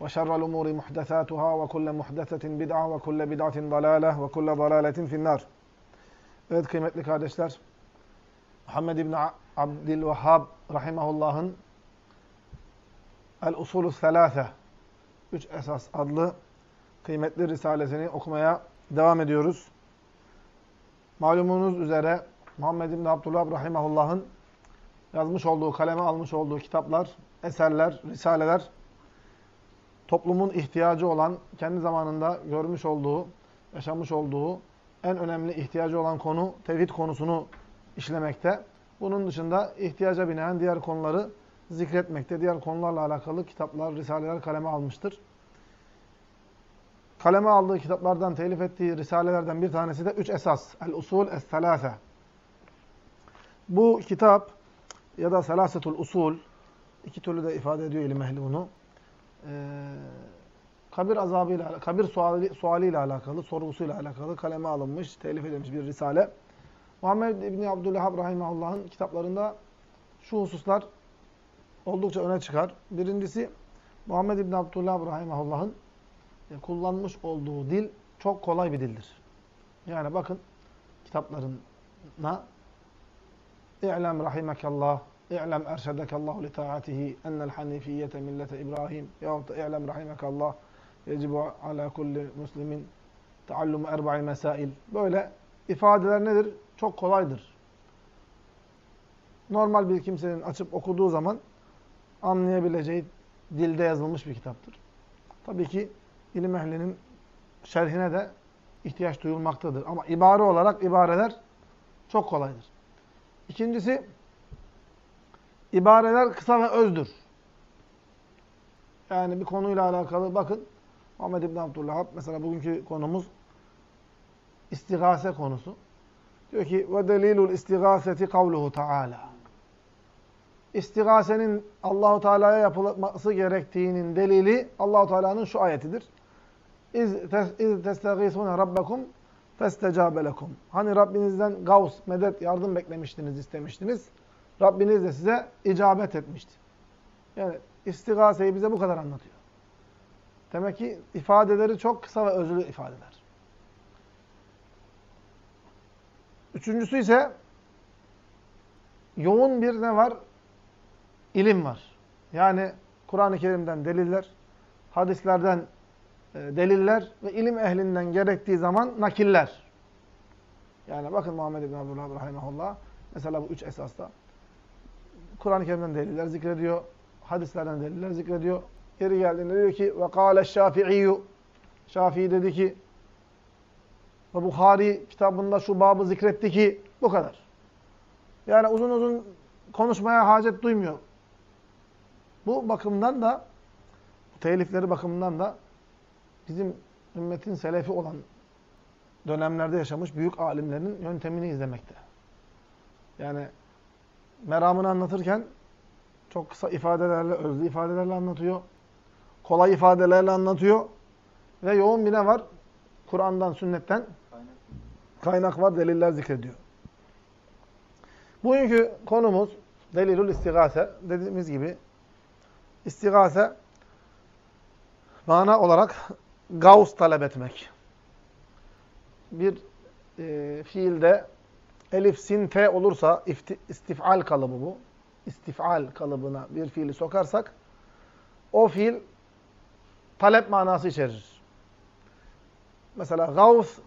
وشر الأمور محدثاتها وكل محدثة بدعة وكل بدعة ضلالة وكل ضلالة في النار Evet kıymetli kardeşler, Muhammed İbni Abdülvehhab Rahimahullah'ın El-Usulü Selâfe, Üç Esas adlı kıymetli risalesini okumaya devam ediyoruz. Malumunuz üzere Muhammed İbni Abdülvehhab Rahimahullah'ın yazmış olduğu, kaleme almış olduğu kitaplar, eserler, risaleler toplumun ihtiyacı olan, kendi zamanında görmüş olduğu, yaşamış olduğu en önemli ihtiyacı olan konu tevhid konusunu işlemekte. Bunun dışında ihtiyaca binaen diğer konuları zikretmekte. Diğer konularla alakalı kitaplar, risaleler kaleme almıştır. Kaleme aldığı kitaplardan, telif ettiği risalelerden bir tanesi de üç esas. El-Usul Es-Selâfe. Bu kitap ya da Selâsetul Usul, iki türlü de ifade ediyor ilim ehli bunu e, kabir azabıyla, kabir suali, sualiyle alakalı, sorgusuyla alakalı kaleme alınmış, telif edilmiş bir risale. Muhammed İbni Abdülhab Rahimahullah'ın kitaplarında şu hususlar oldukça öne çıkar. Birincisi, Muhammed İbni Abdülhab Rahimahullah'ın kullanmış olduğu dil çok kolay bir dildir. Yani bakın kitaplarına İ'lem rahimekallah İ'lem erşedekallahu li ta'atihi ennel hanifiyete millete İbrahim yahut da i'lem rahimekallah yecibu ala kulli muslimin taallumu erba'i mesail. Böyle ifadeler nedir? Çok kolaydır. Normal bir kimsenin açıp okuduğu zaman anlayabileceği dilde yazılmış bir kitaptır. Tabii ki ilim ehlinin şerhine de ihtiyaç duyulmaktadır. Ama ibare olarak ibareler çok kolaydır. İkincisi, İbareler kısa ve özdür. Yani bir konuyla alakalı bakın. Muhammed İbn Abdülhab mesela bugünkü konumuz istigase konusu. Diyor ki ve delilul istigaseti kavluhu taala. İstigasenin Allahu Teala'ya yapılması gerektiğinin delili Allahu Teala'nın şu ayetidir. İz testagisune rabbakum festecabe lekum. Hani Rabbinizden gavs, medet, yardım beklemiştiniz, istemiştiniz. Rabbiniz de size icabet etmişti. Yani istigaseyi bize bu kadar anlatıyor. Demek ki ifadeleri çok kısa ve özlü ifadeler. Üçüncüsü ise yoğun bir ne var? İlim var. Yani Kur'an-ı Kerim'den deliller, hadislerden e, deliller ve ilim ehlinden gerektiği zaman nakiller. Yani bakın Muhammed bin Abdullah rahimahullah mesela bu üç esasta Kur'an-ı Kerim'den deliller zikrediyor. Hadislerden deliller zikrediyor. Yeri geldiğinde diyor ki kâle şafi'iyyu Şafii dedi ki ve Bukhari kitabında şu babı zikretti ki bu kadar. Yani uzun uzun konuşmaya hacet duymuyor. Bu bakımdan da bu telifleri bakımından da bizim ümmetin selefi olan dönemlerde yaşamış büyük alimlerin yöntemini izlemekte. Yani meramını anlatırken çok kısa ifadelerle, özlü ifadelerle anlatıyor. Kolay ifadelerle anlatıyor. Ve yoğun bir ne var? Kur'an'dan, sünnetten kaynak var, deliller zikrediyor. Bugünkü konumuz delilul istigase. Dediğimiz gibi istigase mana olarak gavs talep etmek. Bir e, fiilde elif, sin, fe olursa istifal kalıbı bu. İstifal kalıbına bir fiili sokarsak o fiil talep manası içerir. Mesela gavs,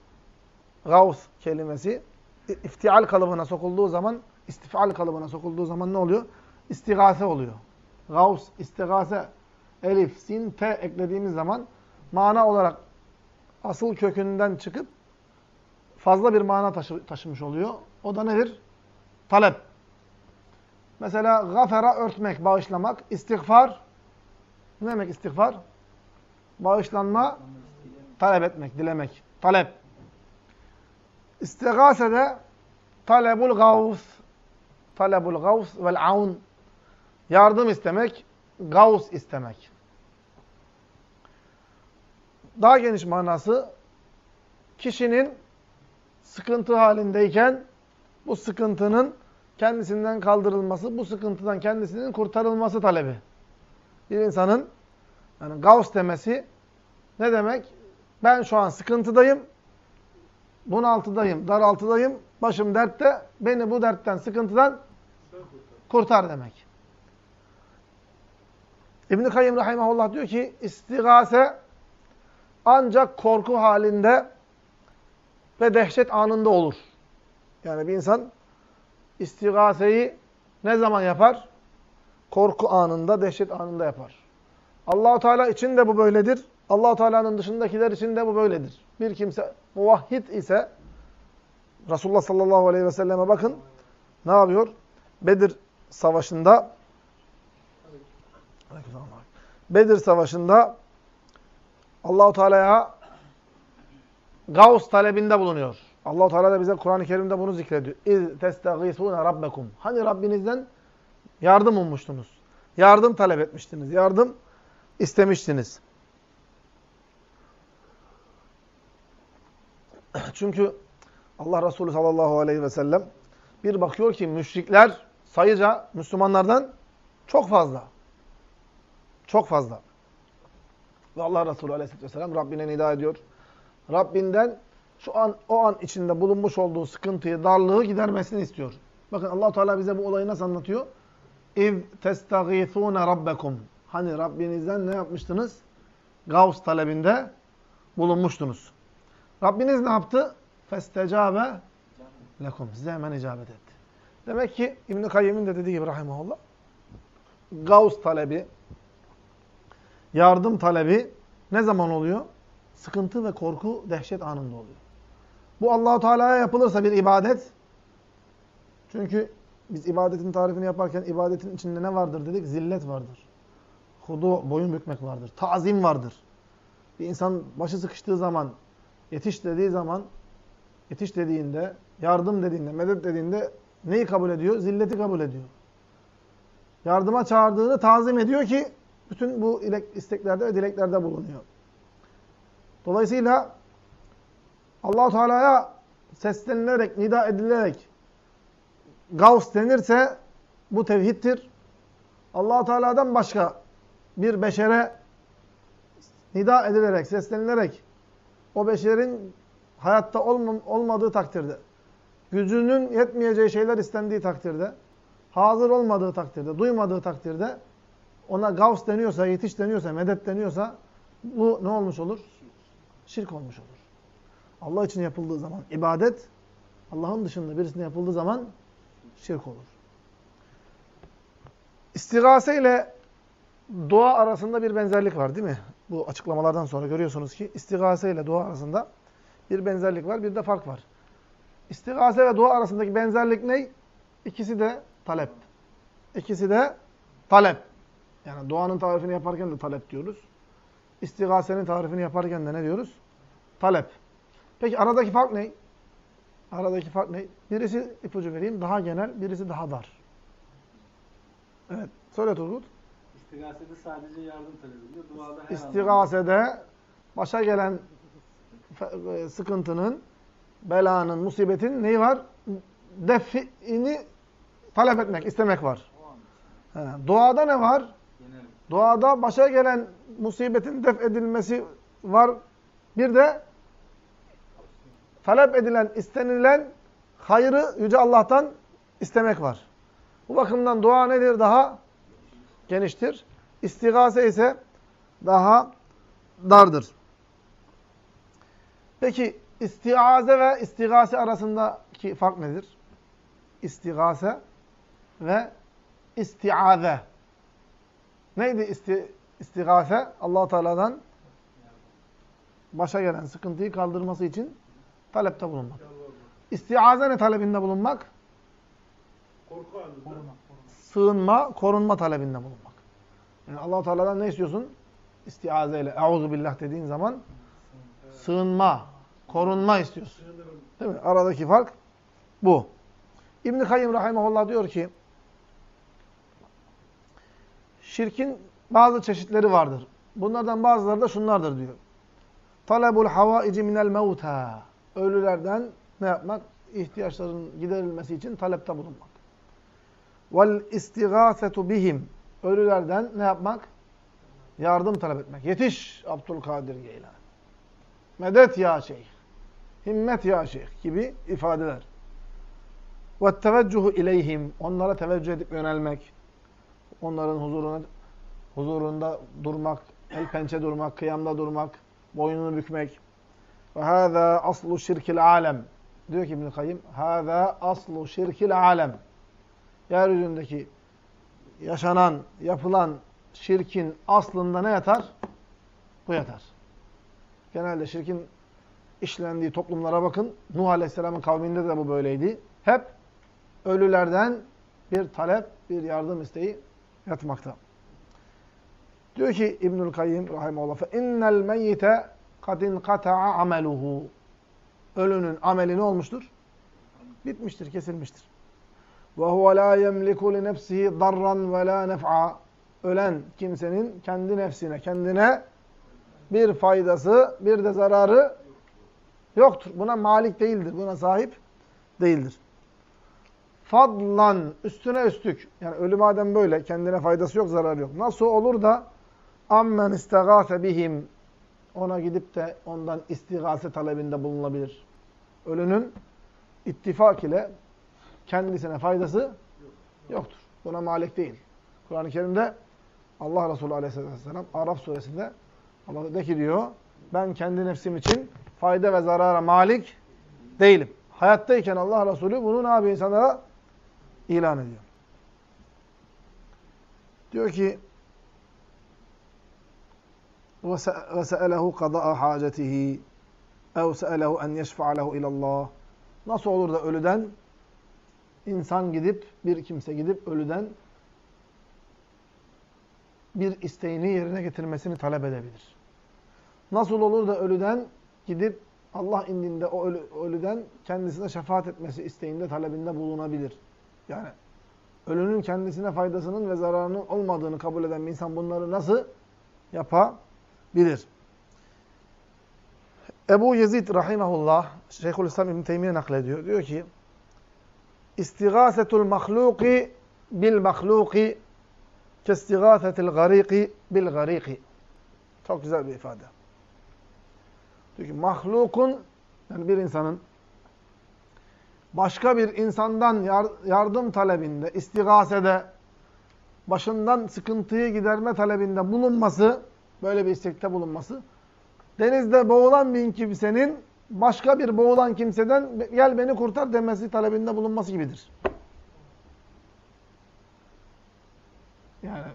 gavs kelimesi iftial kalıbına sokulduğu zaman, istifal kalıbına sokulduğu zaman ne oluyor? İstigase oluyor. Gavs, istigase, elif, sin, te eklediğimiz zaman mana olarak asıl kökünden çıkıp fazla bir mana taşı, taşımış oluyor. O da nedir? Talep. Mesela gafera örtmek, bağışlamak. İstiğfar. Ne demek istiğfar? Bağışlanma, talep etmek, dilemek. Talep. İstigase de talebul gavs. Talebul gavs vel aun. Yardım istemek, gavs istemek. Daha geniş manası kişinin sıkıntı halindeyken bu sıkıntının kendisinden kaldırılması, bu sıkıntıdan kendisinin kurtarılması talebi. Bir insanın yani gavs demesi ne demek? Ben şu an sıkıntıdayım, bunaltıdayım, daraltıdayım, başım dertte, beni bu dertten, sıkıntıdan kurtar demek. İbn-i Kayyum Rahimahullah diyor ki, istigase ancak korku halinde ve dehşet anında olur. Yani bir insan istigaseyi ne zaman yapar? Korku anında, dehşet anında yapar. Allahu Teala için de bu böyledir. Allahu Teala'nın dışındakiler için de bu böyledir. Bir kimse muvahhid ise Resulullah sallallahu aleyhi ve selleme bakın ne yapıyor? Bedir savaşında Bedir savaşında Allahu Teala'ya Gavs talebinde bulunuyor. Allahu Teala da bize Kur'an-ı Kerim'de bunu zikrediyor. İz testagisune rabbekum. Hani Rabbinizden yardım ummuştunuz. Yardım talep etmiştiniz. Yardım istemiştiniz. Çünkü Allah Resulü sallallahu aleyhi ve sellem bir bakıyor ki müşrikler sayıca Müslümanlardan çok fazla. Çok fazla. Ve Allah Resulü aleyhisselatü vesselam Rabbine nida ediyor. Rabbinden şu an o an içinde bulunmuş olduğu sıkıntıyı, darlığı gidermesini istiyor. Bakın Allah Teala bize bu olayı nasıl anlatıyor? İz testaghithune rabbekum. Hani Rabbinizden ne yapmıştınız? Gavs talebinde bulunmuştunuz. Rabbiniz ne yaptı? Festecabe lekum. Size hemen icabet etti. Demek ki İbn-i Kayyem'in de dediği gibi rahimahullah Gavs talebi, yardım talebi ne zaman oluyor? Sıkıntı ve korku, dehşet anında oluyor. Bu Allahu Teala'ya yapılırsa bir ibadet. Çünkü biz ibadetin tarifini yaparken ibadetin içinde ne vardır dedik? Zillet vardır. Hudu, boyun bükmek vardır. Tazim vardır. Bir insan başı sıkıştığı zaman, yetiş dediği zaman, yetiş dediğinde, yardım dediğinde, medet dediğinde neyi kabul ediyor? Zilleti kabul ediyor. Yardıma çağırdığını tazim ediyor ki bütün bu isteklerde ve dileklerde bulunuyor. Dolayısıyla Allahu Teala'ya seslenilerek, nida edilerek Gavs denirse bu tevhiddir. allah Teala'dan başka bir beşere nida edilerek, seslenilerek o beşerin hayatta olmadığı takdirde, gücünün yetmeyeceği şeyler istendiği takdirde, hazır olmadığı takdirde, duymadığı takdirde ona gavs deniyorsa, yetiş deniyorsa, medet deniyorsa bu ne olmuş olur? Şirk olmuş olur. Allah için yapıldığı zaman ibadet, Allah'ın dışında birisine yapıldığı zaman şirk olur. İstigase ile dua arasında bir benzerlik var değil mi? Bu açıklamalardan sonra görüyorsunuz ki istigase ile dua arasında bir benzerlik var, bir de fark var. İstigase ve dua arasındaki benzerlik ne? İkisi de talep. İkisi de talep. Yani duanın tarifini yaparken de talep diyoruz. İstigasenin tarifini yaparken de ne diyoruz? Talep. Peki aradaki fark ne? Aradaki fark ne? Birisi ipucu vereyim daha genel, birisi daha dar. Evet. Söyle Turgut. İstigasede sadece yardım talep. Duada her İstigasede başa gelen e, sıkıntının, belanın, musibetin neyi var? Defini talep etmek, istemek var. He. Duada ne var? Genel. Duada başa gelen musibetin def edilmesi var. Bir de talep edilen, istenilen hayrı Yüce Allah'tan istemek var. Bu bakımdan dua nedir? Daha geniştir. İstigase ise daha dardır. Peki istiaze ve istigase arasındaki fark nedir? İstigase ve istiaze. Neydi isti, istigase? allah Teala'dan başa gelen sıkıntıyı kaldırması için talepte bulunmak. İstiaze ne talebinde bulunmak? Korku anında. Sığınma, korunma talebinde bulunmak. Yani allah Teala'dan ne istiyorsun? İstiaze ile. Euzu billah dediğin zaman sığınma, korunma istiyorsun. Değil mi? Aradaki fark bu. İbn-i Kayyım Rahimahullah diyor ki, şirkin bazı çeşitleri vardır. Bunlardan bazıları da şunlardır diyor. Talebul havaici minel mevta. Ölülerden ne yapmak? İhtiyaçların giderilmesi için talepte bulunmak. Vel istigâsetu bihim. Ölülerden ne yapmak? Yardım talep etmek. Yetiş Abdülkadir Geylani. Medet ya şeyh. Himmet ya şeyh gibi ifadeler. Ve teveccuhu ileyhim. Onlara teveccüh edip yönelmek. Onların huzuruna, huzurunda durmak, el pençe durmak, kıyamda durmak, boynunu bükmek. Ve hâzâ aslu şirkil alem. Diyor ki İbn-i Kayyım, hâzâ aslu şirkil alem. Yeryüzündeki yaşanan, yapılan şirkin aslında ne yatar? Bu yatar. Genelde şirkin işlendiği toplumlara bakın. Nuh Aleyhisselam'ın kavminde de bu böyleydi. Hep ölülerden bir talep, bir yardım isteği yatmakta. Diyor ki İbnül Kayyim rahimehullah fe innel meyyite kad inqata'a ameluhu. Ölünün ameli ne olmuştur? Bitmiştir, kesilmiştir. Ve huve la yemliku li nefsihi darran ve la nef'a. Ölen kimsenin kendi nefsine, kendine bir faydası, bir de zararı yoktur. Buna malik değildir, buna sahip değildir. Fadlan, üstüne üstlük. Yani ölü madem böyle, kendine faydası yok, zararı yok. Nasıl olur da ammen istegâse bihim ona gidip de ondan istigase talebinde bulunabilir. Ölünün ittifak ile kendisine faydası yoktur. Buna malik değil. Kur'an-ı Kerim'de Allah Resulü Aleyhisselatü Vesselam Araf suresinde Allah de ki diyor ben kendi nefsim için fayda ve zarara malik değilim. Hayattayken Allah Resulü bunu ne yapıyor insanlara? ilan ediyor. Diyor ki وَسَأَلَهُ قَضَاءَ حَاجَتِهِ اَوْ سَأَلَهُ اَنْ يَشْفَعَ لَهُ اِلَى اللّٰهِ Nasıl olur da ölüden insan gidip, bir kimse gidip ölüden bir isteğini yerine getirmesini talep edebilir. Nasıl olur da ölüden gidip Allah indinde o ölü, ölüden kendisine şefaat etmesi isteğinde, talebinde bulunabilir. Yani ölünün kendisine faydasının ve zararının olmadığını kabul eden bir insan bunları nasıl yapabilir? Ebu Yezid rahimahullah, Şeyhülislam İbn Teymiye naklediyor. Diyor ki, İstigâsetul mahluki bil mahluki kestigâsetil gariki bil gariki. Çok güzel bir ifade. Diyor ki, mahlukun, yani bir insanın başka bir insandan yardım talebinde, istigasede, başından sıkıntıyı giderme talebinde bulunması, böyle bir istekte bulunması, denizde boğulan bir kimsenin başka bir boğulan kimseden gel beni kurtar demesi talebinde bulunması gibidir. Yani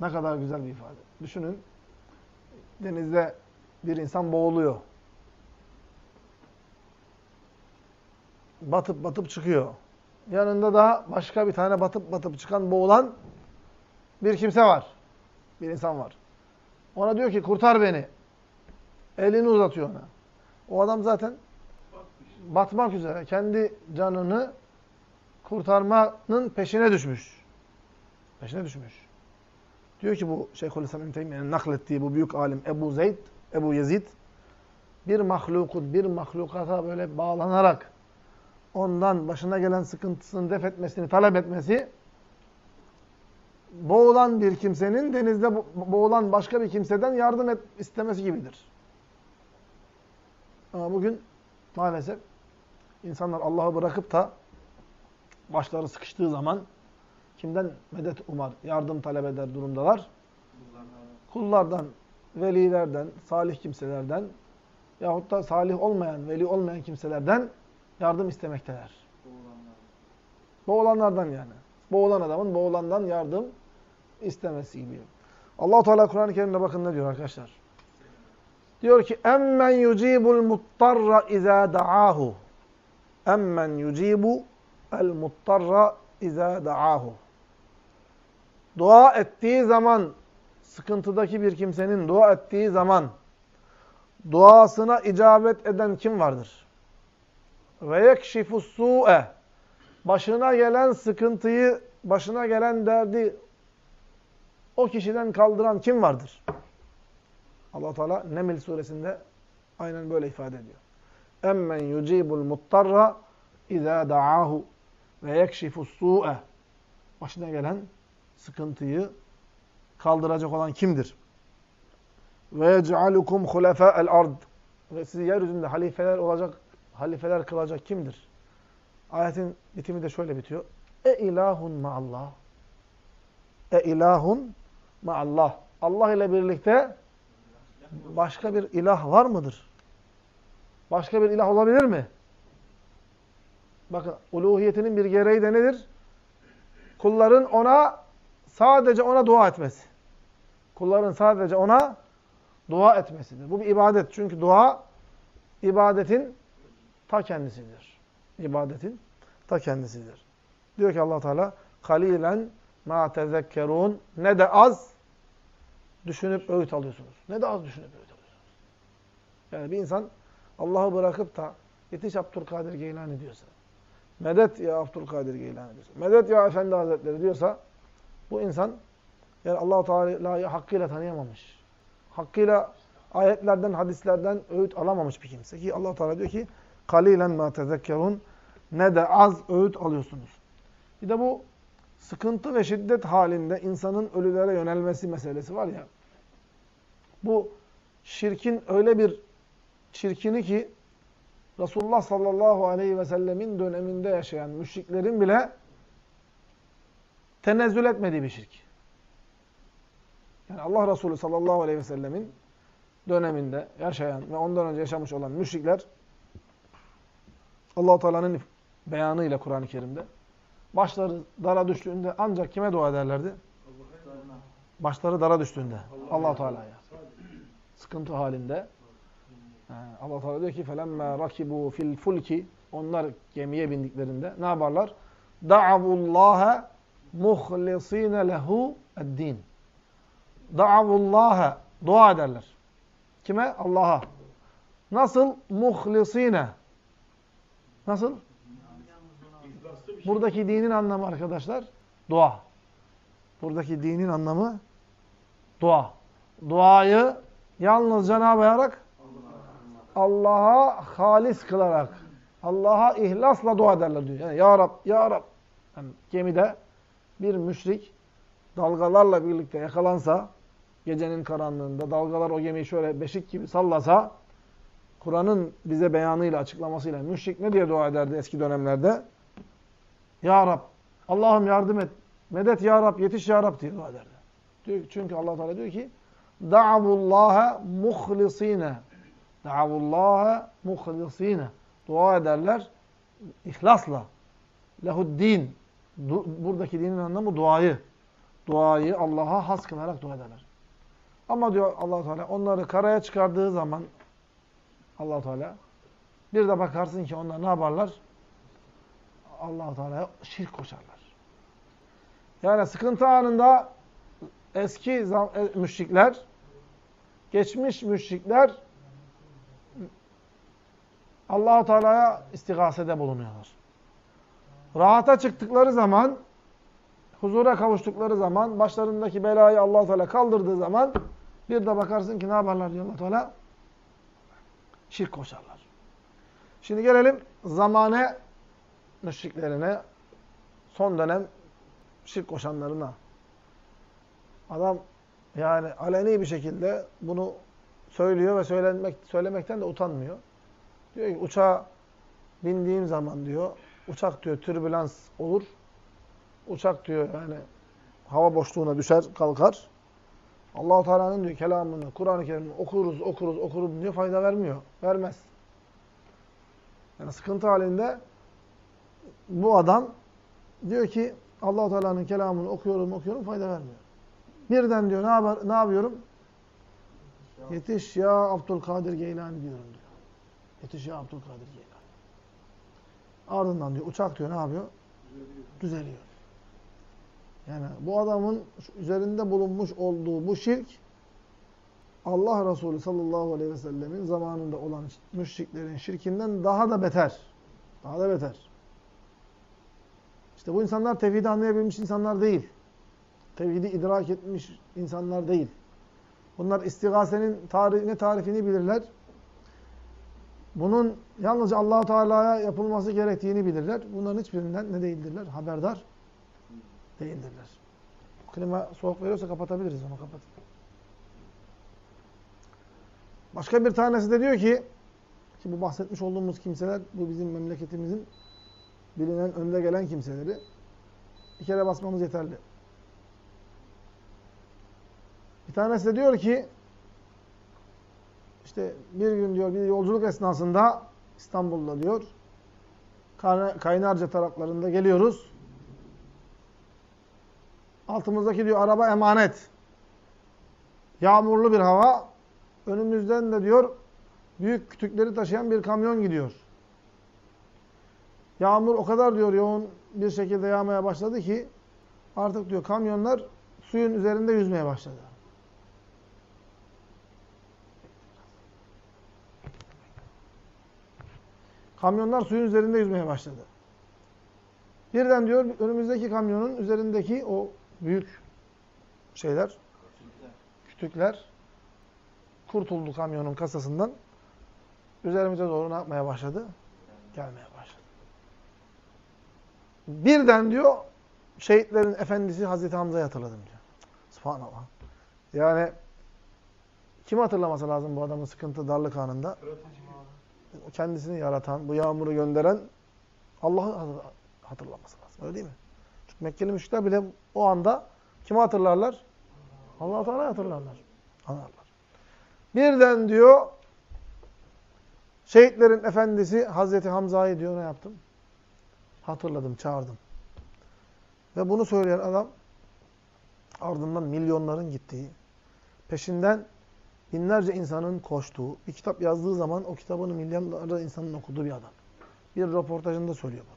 ne kadar güzel bir ifade. Düşünün, denizde bir insan boğuluyor. batıp batıp çıkıyor. Yanında da başka bir tane batıp batıp çıkan boğulan bir kimse var. Bir insan var. Ona diyor ki kurtar beni. Elini uzatıyor ona. O adam zaten batmak üzere. Kendi canını kurtarmanın peşine düşmüş. Peşine düşmüş. Diyor ki bu Şeyhülislam İbn Teymiye'nin naklettiği bu büyük alim Ebu Zeyd, Ebu Yezid bir mahlukun bir mahlukata böyle bağlanarak ondan başına gelen sıkıntısını def etmesini talep etmesi boğulan bir kimsenin denizde boğulan başka bir kimseden yardım et, istemesi gibidir. Ama bugün maalesef insanlar Allah'ı bırakıp da başları sıkıştığı zaman kimden medet umar, yardım talep eder durumdalar? Kullardan velilerden, salih kimselerden yahut da salih olmayan, veli olmayan kimselerden yardım istemekteler. Boğulanlardan yani. Boğulan adamın boğulandan yardım istemesi gibi. Allah Teala Kur'an-ı Kerim'de bakın ne diyor arkadaşlar. Diyor ki emmen yucibul muttarra iza da'ahu. Emmen yucibu el muttarra iza da'ahu. Dua ettiği zaman sıkıntıdaki bir kimsenin dua ettiği zaman duasına icabet eden kim vardır? Ve yekşifu su'e başına gelen sıkıntıyı, başına gelen derdi o kişiden kaldıran kim vardır? Allah Teala Neml suresinde aynen böyle ifade ediyor. Yucibul muttarra iza da'ahu ve yekşifu su'e başına gelen sıkıntıyı kaldıracak olan kimdir? Ve yec'alukum hulefâ'el ard ve sizi yeryüzünde halifeler olacak, halifeler kılacak kimdir? Ayetin bitimi de şöyle bitiyor. E ilahun ma'allah. E ilahun ma'allah. Allah ile birlikte başka bir ilah var mıdır? Başka bir ilah olabilir mi? Bakın uluhiyetinin bir gereği de nedir? Kulların ona sadece ona dua etmesi. Kulların sadece ona dua etmesidir. Bu bir ibadet. Çünkü dua ibadetin ta kendisidir. İbadetin ta kendisidir. Diyor ki Allah Teala kalilen ma tezekkerun ne de az düşünüp öğüt alıyorsunuz. Ne de az düşünüp öğüt alıyorsunuz. Yani bir insan Allah'ı bırakıp da yetiş Abdülkadir Geylani diyorsa, medet ya Abdülkadir Geylani diyorsa, medet ya Efendi Hazretleri diyorsa bu insan yani Allah-u Teala'yı hakkıyla tanıyamamış. Hakkıyla ayetlerden, hadislerden öğüt alamamış bir kimse. Ki allah Teala diyor ki kalilen ma tezekkerun ne de az öğüt alıyorsunuz. Bir de bu sıkıntı ve şiddet halinde insanın ölülere yönelmesi meselesi var ya. Bu şirkin öyle bir çirkini ki Resulullah sallallahu aleyhi ve sellemin döneminde yaşayan müşriklerin bile tenezzül etmediği bir şirk. Yani Allah Resulü sallallahu aleyhi ve sellemin döneminde yaşayan ve ondan önce yaşamış olan müşrikler allah Teala'nın beyanıyla Kur'an-ı Kerim'de başları dara düştüğünde ancak kime dua ederlerdi? Başları dara düştüğünde. allah Teala'ya. Sıkıntı halinde. allah Teala diyor ki فَلَمَّا رَكِبُوا fil fulki Onlar gemiye bindiklerinde ne yaparlar? دَعَوُ اللّٰهَ مُخْلِص۪ينَ لَهُ الدِّينَ Da'avullaha dua ederler. Kime? Allah'a. Nasıl? Muhlisine. Nasıl? Buradaki dinin anlamı arkadaşlar dua. Buradaki dinin anlamı dua. Duayı yalnızca ne yaparak? Allah'a halis kılarak, Allah'a ihlasla dua ederler diyor. Yani Ya Rab, Ya Rab. Yani gemide bir müşrik dalgalarla birlikte yakalansa, gecenin karanlığında dalgalar o gemiyi şöyle beşik gibi sallasa, Kur'an'ın bize beyanıyla, açıklamasıyla müşrik ne diye dua ederdi eski dönemlerde? Ya Rab, Allah'ım yardım et, medet Ya Rab, yetiş Ya Rab diye dua ederdi. Çünkü allah Teala diyor ki, Da'avullâhe muhlisîne. Da'avullâhe muhlisîne. Dua ederler, ihlasla. Lehuddin. Buradaki dinin anlamı duayı. Duayı Allah'a has kılarak dua ederler. Ama diyor allah Teala onları karaya çıkardığı zaman allah Teala bir de bakarsın ki onlar ne yaparlar? allah Teala'ya şirk koşarlar. Yani sıkıntı anında eski e, müşrikler, geçmiş müşrikler allah Teala'ya istigasede bulunuyorlar. Rahata çıktıkları zaman, huzura kavuştukları zaman, başlarındaki belayı allah Teala kaldırdığı zaman bir de bakarsın ki ne yaparlar diyor allah Teala? Şirk koşarlar. Şimdi gelelim zamane müşriklerine, son dönem şirk koşanlarına. Adam yani aleni bir şekilde bunu söylüyor ve söylemek, söylemekten de utanmıyor. Diyor ki uçağa bindiğim zaman diyor, uçak diyor türbülans olur. Uçak diyor yani hava boşluğuna düşer, kalkar. Allahu Teala'nın diyor kelamını, Kur'an-ı Kerim'i okuruz, okuruz, okuruz diyor fayda vermiyor. Vermez. Yani sıkıntı halinde bu adam diyor ki Allahu Teala'nın kelamını okuyorum, okuyorum fayda vermiyor. Birden diyor ne, haber, ne yapıyorum? Yetiş ya Abdülkadir Geylani diyorum diyor. Yetiş ya Abdülkadir Geylani. Ardından diyor uçak diyor ne yapıyor? Düzeliyor. Yani bu adamın üzerinde bulunmuş olduğu bu şirk Allah Resulü sallallahu aleyhi ve sellemin zamanında olan müşriklerin şirkinden daha da beter. Daha da beter. İşte bu insanlar tevhidi anlayabilmiş insanlar değil. Tevhidi idrak etmiş insanlar değil. Bunlar istigasenin tarih, ne tarifini bilirler. Bunun yalnızca Allahu Teala'ya yapılması gerektiğini bilirler. Bunların hiçbirinden ne değildirler? Haberdar değildirler. Klima soğuk veriyorsa kapatabiliriz onu kapat. Başka bir tanesi de diyor ki ki bu bahsetmiş olduğumuz kimseler bu bizim memleketimizin bilinen önde gelen kimseleri bir kere basmamız yeterli. Bir tanesi de diyor ki işte bir gün diyor bir yolculuk esnasında İstanbul'da diyor Kaynarca taraflarında geliyoruz. Altımızdaki diyor araba emanet. Yağmurlu bir hava. Önümüzden de diyor büyük kütükleri taşıyan bir kamyon gidiyor. Yağmur o kadar diyor yoğun bir şekilde yağmaya başladı ki artık diyor kamyonlar suyun üzerinde yüzmeye başladı. Kamyonlar suyun üzerinde yüzmeye başladı. Birden diyor önümüzdeki kamyonun üzerindeki o büyük şeyler, kütükler kurtuldu kamyonun kasasından. Üzerimize doğru ne yapmaya başladı? Gelmeye başladı. Birden diyor şehitlerin efendisi Hazreti Hamza'yı hatırladım diyor. Subhanallah. Yani kim hatırlaması lazım bu adamın sıkıntı, darlık anında? Kendisini yaratan, bu yağmuru gönderen Allah'ı hatırlaması lazım. Öyle değil mi? Mekkeli müşrikler bile o anda kimi hatırlarlar? Allah-u Teala'yı hatırlarlar. Anlarlar. Birden diyor şehitlerin efendisi Hazreti Hamza'yı diyor ne yaptım? Hatırladım, çağırdım. Ve bunu söyleyen adam ardından milyonların gittiği, peşinden binlerce insanın koştuğu, bir kitap yazdığı zaman o kitabını milyonlarca insanın okuduğu bir adam. Bir röportajında söylüyor bunu.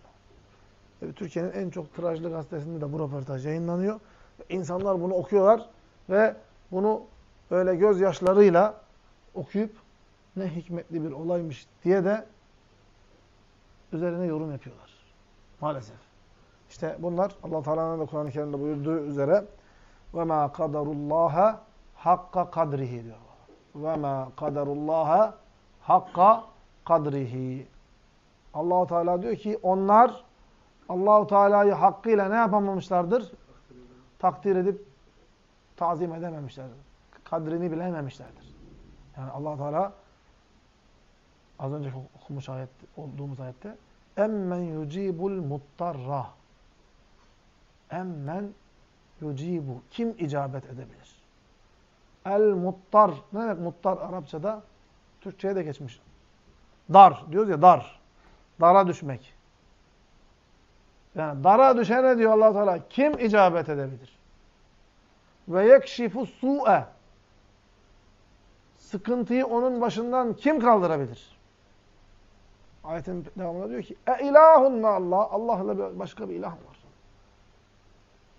Türkiye'nin en çok tirajlı gazetesinde de bu röportaj yayınlanıyor. İnsanlar bunu okuyorlar ve bunu böyle gözyaşlarıyla okuyup ne hikmetli bir olaymış diye de üzerine yorum yapıyorlar. Maalesef. İşte bunlar Allah Teala'nın da Kur'an-ı Kerim'de buyurduğu üzere ve ma kadarullaha hakka kadrihi diyor. Ve ma kadarullaha hakka kadrihi. Allahu Teala diyor ki onlar Allahu Teala'yı hakkıyla ne yapamamışlardır? Takdir edip tazim edememişlerdir. Kadrini bilememişlerdir. Yani Allah Teala az önce okumuş ayet olduğumuz ayette emmen yucibul muttarra emmen yucibu kim icabet edebilir? El muttar ne demek muttar Arapçada? Türkçeye de geçmiş. Dar diyoruz ya dar. Dara düşmek. Yani dara düşene diyor allah Teala kim icabet edebilir? Ve yekşifu su'e sıkıntıyı onun başından kim kaldırabilir? Ayetin devamında diyor ki E ilahun Allah. Allah'la başka bir ilah var.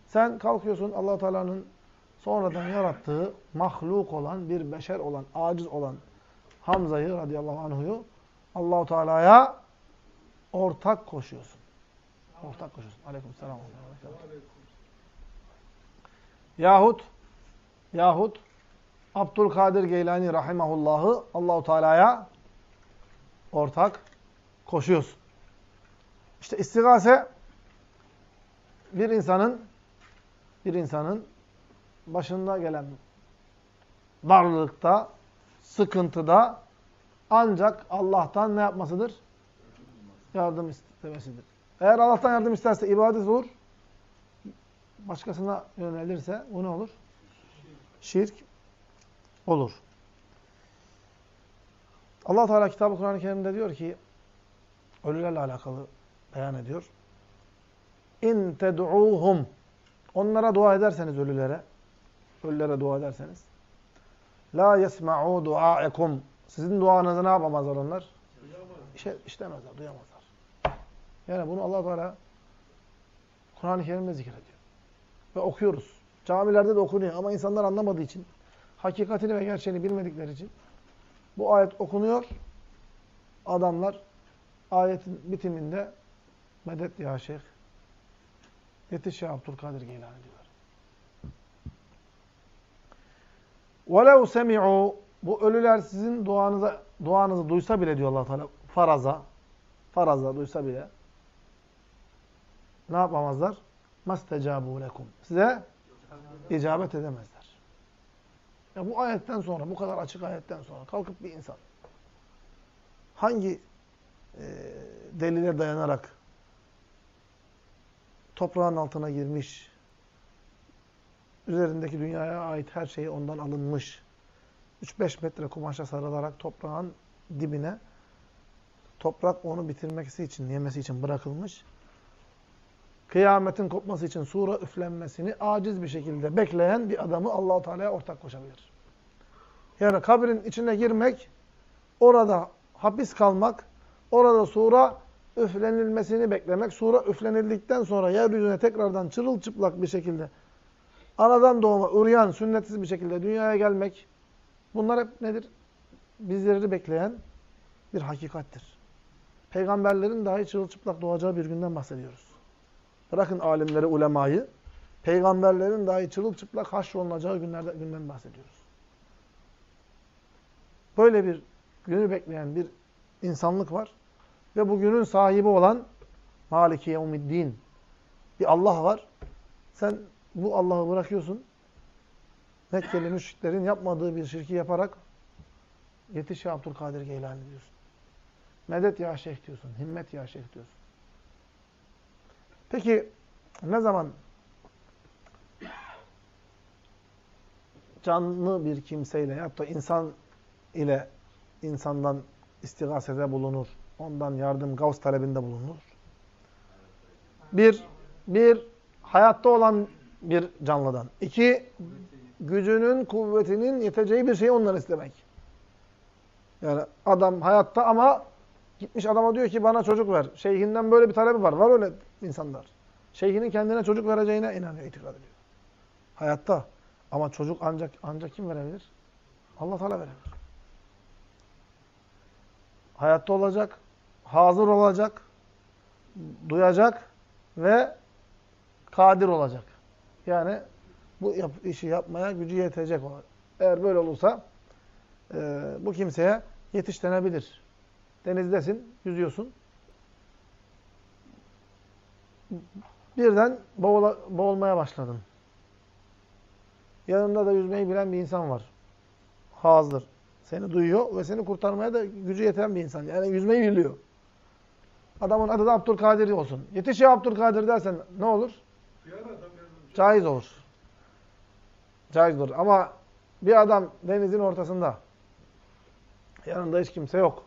Sen kalkıyorsun allah Teala'nın sonradan yarattığı mahluk olan, bir beşer olan, aciz olan Hamza'yı radıyallahu anhu'yu Allahu Teala'ya ortak koşuyorsun. Ortak koşuyorsun. Aleyküm selam. Yahut yahut Abdülkadir Geylani rahimahullah'ı Allahu Teala'ya ortak koşuyorsun. İşte istigase bir insanın bir insanın başında gelen darlıkta, sıkıntıda ancak Allah'tan ne yapmasıdır? Yardım istemesidir. Eğer Allah'tan yardım isterse ibadet olur. Başkasına yönelirse bu ne olur? Şirk olur. Allah Teala kitabı Kur'an-ı Kerim'de diyor ki ölülerle alakalı beyan ediyor. İn ted'uhum onlara dua ederseniz ölülere ölülere dua ederseniz la yesma'u duaekum sizin duanızı ne yapamazlar onlar? İşe, işlemezler, duyamazlar. Yani bunu Allah Teala Kur'an-ı Kerim'de zikrediyor. Ve okuyoruz. Camilerde de okunuyor ama insanlar anlamadığı için, hakikatini ve gerçeğini bilmedikleri için bu ayet okunuyor. Adamlar ayetin bitiminde medet ya şeyh yetiş ya Abdülkadir Geylani diyorlar. وَلَوْ سَمِعُوا Bu ölüler sizin duanıza, duanızı duysa bile diyor allah Teala faraza, faraza duysa bile ne yapamazlar? مَسْتَجَابُوا لَكُمْ Size icabet edemezler. Ya bu ayetten sonra, bu kadar açık ayetten sonra kalkıp bir insan hangi e, delile dayanarak toprağın altına girmiş, üzerindeki dünyaya ait her şeyi ondan alınmış, 3-5 metre kumaşa sarılarak toprağın dibine toprak onu bitirmesi için, yemesi için bırakılmış. Kıyametin kopması için sura üflenmesini aciz bir şekilde bekleyen bir adamı Allahu Teala'ya ortak koşabilir. Yani kabrin içine girmek, orada hapis kalmak, orada sura üflenilmesini beklemek, sura üflenildikten sonra yeryüzüne tekrardan çırılçıplak bir şekilde anadan doğma, uryan, sünnetsiz bir şekilde dünyaya gelmek, bunlar hep nedir? Bizleri bekleyen bir hakikattir. Peygamberlerin dahi çırılçıplak doğacağı bir günden bahsediyoruz. Bırakın alimleri, ulemayı, peygamberlerin dahi çırılçıplak haşrolunacağı günlerde, günden bahsediyoruz. Böyle bir günü bekleyen bir insanlık var. Ve bu günün sahibi olan Maliki Yevmiddin bir Allah var. Sen bu Allah'ı bırakıyorsun. Mekkeli müşriklerin yapmadığı bir şirki yaparak yetiş ya Abdülkadir Geylani diyorsun. Medet ya şeyh diyorsun. Himmet ya şeyh diyorsun. Peki ne zaman canlı bir kimseyle ya da insan ile insandan istigasede bulunur. Ondan yardım, gavs talebinde bulunur. Bir, bir hayatta olan bir canlıdan. İki, gücünün, kuvvetinin yeteceği bir şeyi ondan istemek. Yani adam hayatta ama gitmiş adama diyor ki bana çocuk ver. Şeyhinden böyle bir talebi var. Var öyle insanlar. Şeyhinin kendine çocuk vereceğine inanıyor, itikad ediyor. Hayatta. Ama çocuk ancak ancak kim verebilir? Allah Teala verebilir. Hayatta olacak, hazır olacak, duyacak ve kadir olacak. Yani bu yap işi yapmaya gücü yetecek olan. Eğer böyle olursa e, bu kimseye yetiş denebilir. Denizdesin, yüzüyorsun. Birden boğula, boğulmaya başladın. Yanında da yüzmeyi bilen bir insan var. Hazır. Seni duyuyor ve seni kurtarmaya da gücü yeten bir insan. Yani yüzmeyi biliyor. Adamın adı da Abdülkadir olsun. Yetiş ya Abdülkadir dersen ne olur? Caiz olur. Caiz olur. Ama bir adam denizin ortasında yanında hiç kimse yok.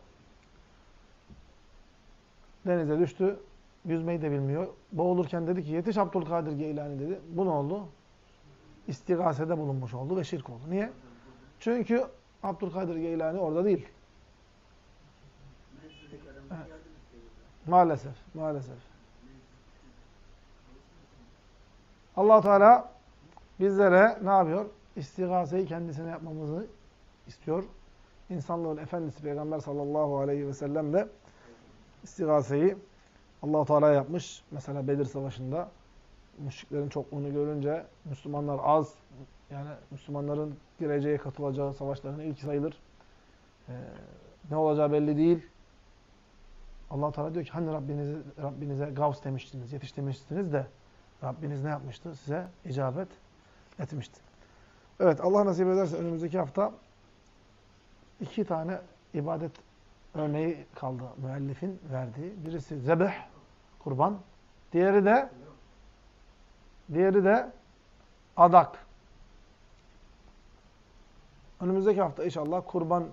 Denize düştü. Yüzmeyi de bilmiyor. Boğulurken dedi ki yetiş Abdülkadir Geylani dedi. Bu ne oldu? İstigasede bulunmuş oldu ve şirk oldu. Niye? Çünkü Abdülkadir Geylani orada değil. Maalesef, maalesef. allah Teala bizlere ne yapıyor? İstigaseyi kendisine yapmamızı istiyor. İnsanlığın efendisi Peygamber sallallahu aleyhi ve sellem de istigaseyi allah Teala yapmış. Mesela Bedir Savaşı'nda müşriklerin çokluğunu görünce Müslümanlar az, yani Müslümanların gireceği, katılacağı savaşların ilk sayılır. Ee, ne olacağı belli değil. allah Teala diyor ki hani Rabbinize, Rabbinize gavs demiştiniz, yetiş demiştiniz de Rabbiniz ne yapmıştı? Size icabet etmişti. Evet Allah nasip ederse önümüzdeki hafta iki tane ibadet örneği kaldı müellifin verdiği. Birisi zebeh, kurban. Diğeri de diğeri de adak. Önümüzdeki hafta inşallah kurban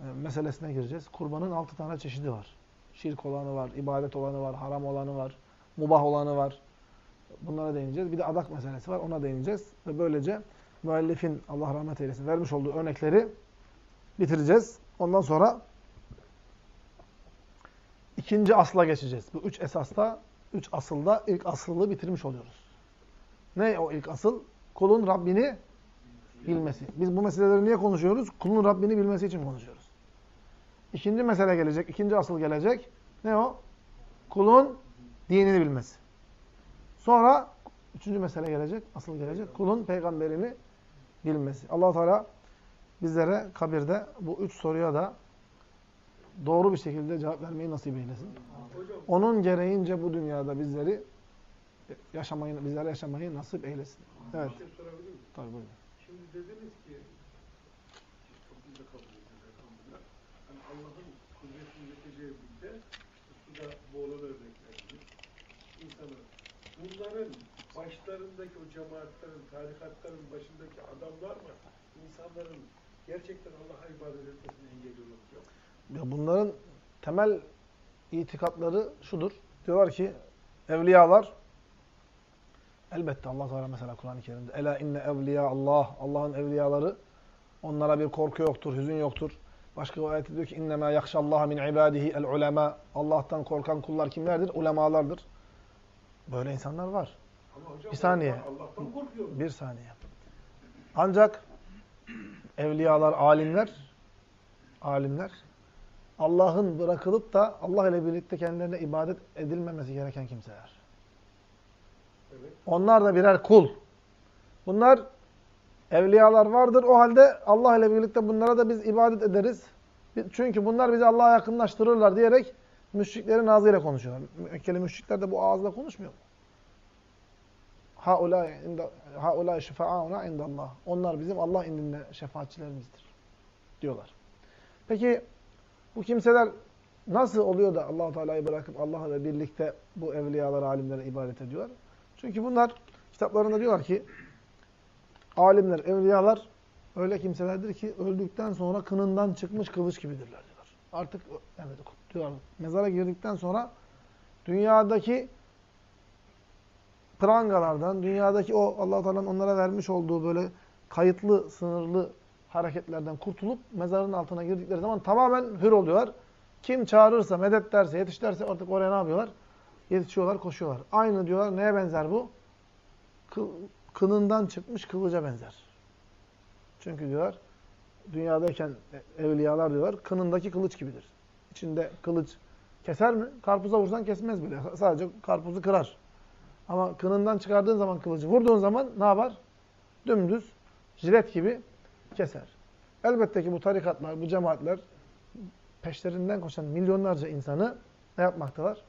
e, meselesine gireceğiz. Kurbanın altı tane çeşidi var. Şirk olanı var, ibadet olanı var, haram olanı var, mubah olanı var. Bunlara değineceğiz. Bir de adak meselesi var. Ona değineceğiz. Ve böylece müellifin Allah rahmet eylesin vermiş olduğu örnekleri bitireceğiz. Ondan sonra ikinci asla geçeceğiz. Bu üç esasta, üç asılda ilk asıllığı bitirmiş oluyoruz. Ne o ilk asıl? Kulun Rabbini bilmesi. Biz bu meseleleri niye konuşuyoruz? Kulun Rabbini bilmesi için konuşuyoruz. İkinci mesele gelecek, ikinci asıl gelecek. Ne o? Kulun dinini bilmesi. Sonra üçüncü mesele gelecek, asıl gelecek. Kulun peygamberini bilmesi. allah Teala bizlere kabirde bu üç soruya da doğru bir şekilde cevap vermeyi nasip eylesin. Onun gereğince bu dünyada bizleri yaşamayı, bizlere yaşamayı nasip eylesin. Evet. bir şey? Tabii buyurun. Şimdi dediniz ki de kabul ediyoruz elhamdülillah. Hani Allah'ın kudretini yeteceği bilde suda boğulan örnekler gibi insanı bunların başlarındaki o cemaatlerin, tarikatların başındaki adamlar mı insanların gerçekten Allah'a ibadet etmesine engel olur hocam? Ya bunların temel itikatları şudur. Diyorlar ki evliyalar elbette Allah Teala mesela Kur'an-ı Kerim'de ela inne evliya Allah Allah'ın evliyaları onlara bir korku yoktur, hüzün yoktur. Başka bir ayette diyor ki innema yakşallaha min ibadihi el ulema. Allah'tan korkan kullar kimlerdir? Ulemalardır. Böyle insanlar var. Hocam Bir saniye. Bir saniye. Ancak evliyalar, alimler alimler Allah'ın bırakılıp da Allah ile birlikte kendilerine ibadet edilmemesi gereken kimseler. Evet. Onlar da birer kul. Bunlar evliyalar vardır. O halde Allah ile birlikte bunlara da biz ibadet ederiz. Çünkü bunlar bizi Allah'a yakınlaştırırlar diyerek müşriklerin ağzıyla konuşuyorlar. Mekkeli müşrikler de bu ağızla konuşmuyor mu? Haulâ şefa'âuna indallah. Onlar bizim Allah indinde şefaatçilerimizdir diyorlar. Peki bu kimseler nasıl oluyor da Allah Teala'yı bırakıp Allah'la birlikte bu evliyalar, alimlere ibadet ediyorlar? Çünkü bunlar kitaplarında diyorlar ki alimler, evliyalar öyle kimselerdir ki öldükten sonra kınından çıkmış kılıç gibidirler diyorlar. Artık evet diyorlar. Mezara girdikten sonra dünyadaki prangalardan, dünyadaki o Allah Teala'nın onlara vermiş olduğu böyle kayıtlı, sınırlı hareketlerden kurtulup mezarın altına girdikleri zaman tamamen hür oluyorlar. Kim çağırırsa, medet derse, yetiş derse artık oraya ne yapıyorlar? Yetişiyorlar, koşuyorlar. Aynı diyorlar neye benzer bu? Kınından çıkmış kılıca benzer. Çünkü diyorlar dünyadayken evliyalar diyorlar kınındaki kılıç gibidir. İçinde kılıç keser mi? Karpuza vursan kesmez bile. Sadece karpuzu kırar. Ama kınından çıkardığın zaman kılıcı vurduğun zaman ne yapar? Dümdüz, jilet gibi keser. Elbette ki bu tarikatlar, bu cemaatler peşlerinden koşan milyonlarca insanı ne yapmaktalar?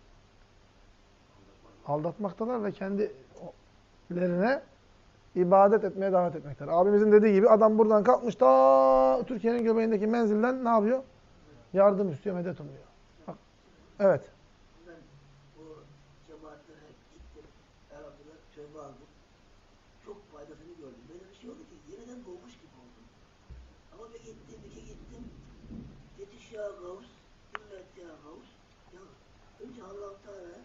Aldatmaktalar ve kendilerine ibadet etmeye davet etmektedir. Abimizin dediği gibi adam buradan kalkmış ta Türkiye'nin göbeğindeki menzilden ne yapıyor? Yardım istiyor, medet umuyor. Evet. Ben bu cemaatlere gittim. Elhamdülillah tövbe aldım. Çok faydasını gördüm. Böyle bir şey oldu ki yeniden doğmuş gibi oldum. Ama bir gittim, iki gittim. Yetiş ya Gavs, ümmet ya Gavs. Ya önce Allah-u Teala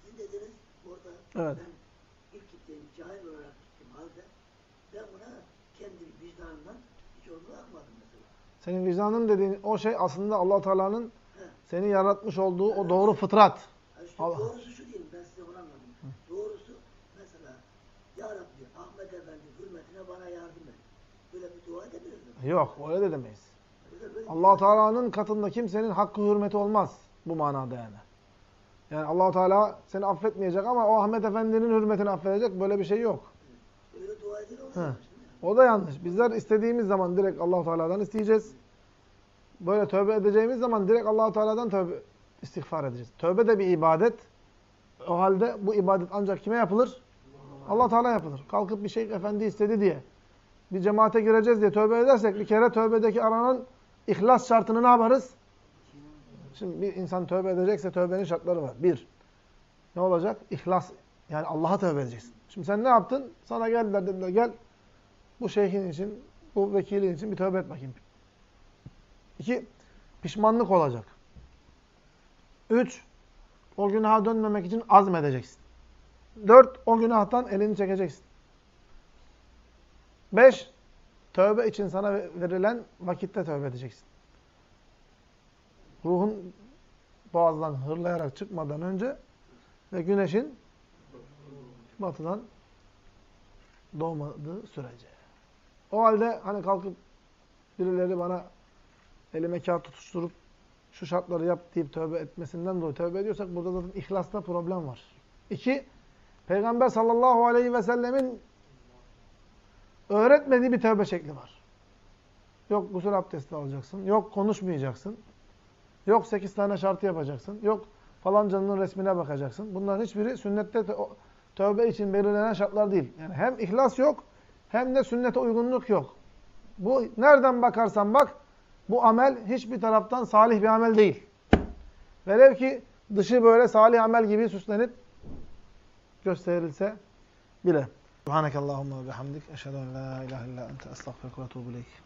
sizin dediniz orada Evet. ben ilk gittiğim cahil olarak gittim halde ben buna kendi vicdanımdan hiç onu akmadım mesela. Senin vicdanın dediğin o şey aslında allah Teala'nın seni yaratmış olduğu o doğru fıtrat. Yani işte Allah. Doğrusu şu diyeyim ben size onu anladım. Doğrusu mesela Ya Rabbi Ahmet Efendi hürmetine bana yardım et. Böyle bir dua edebiliriz mi? Yok, öyle de demeyiz. Allah Teala'nın katında kimsenin hakkı hürmeti olmaz. Bu manada yani. Yani allah Teala seni affetmeyecek ama o Ahmet Efendi'nin hürmetini affedecek. Böyle bir şey yok. Öyle dua. O da yanlış. Bizler istediğimiz zaman direkt allah Teala'dan isteyeceğiz. Böyle tövbe edeceğimiz zaman direkt allah Teala'dan tövbe istiğfar edeceğiz. Tövbe de bir ibadet. O halde bu ibadet ancak kime yapılır? allah Teala yapılır. Kalkıp bir şeyh efendi istedi diye, bir cemaate gireceğiz diye tövbe edersek bir kere tövbedeki aranan ihlas şartını ne yaparız? Şimdi bir insan tövbe edecekse tövbenin şartları var. Bir, ne olacak? İhlas. Yani Allah'a tövbe edeceksin. Şimdi sen ne yaptın? Sana geldiler dediler gel bu şeyhin için Bu vekilin için bir tövbe et bakayım. İki, pişmanlık olacak. Üç, o günaha dönmemek için azmedeceksin. Dört, o günahtan elini çekeceksin. Beş, tövbe için sana verilen vakitte tövbe edeceksin. Ruhun boğazdan hırlayarak çıkmadan önce ve güneşin batıdan doğmadığı sürece. O halde hani kalkıp birileri bana elime kağıt tutuşturup şu şartları yap deyip tövbe etmesinden dolayı tövbe ediyorsak burada zaten ihlasta problem var. İki, Peygamber sallallahu aleyhi ve sellemin öğretmediği bir tövbe şekli var. Yok gusül abdesti alacaksın, yok konuşmayacaksın, yok sekiz tane şartı yapacaksın, yok falancanın resmine bakacaksın. Bunların hiçbiri sünnette tö- tövbe için belirlenen şartlar değil. Yani hem ihlas yok, hem de sünnete uygunluk yok. Bu nereden bakarsan bak, bu amel hiçbir taraftan salih bir amel değil. Velev ki dışı böyle salih amel gibi süslenip gösterilse bile. Subhanakallahumma ve bihamdik. Eşhedü en la ilahe illa ente estağfirullah ve etûbü ileyk.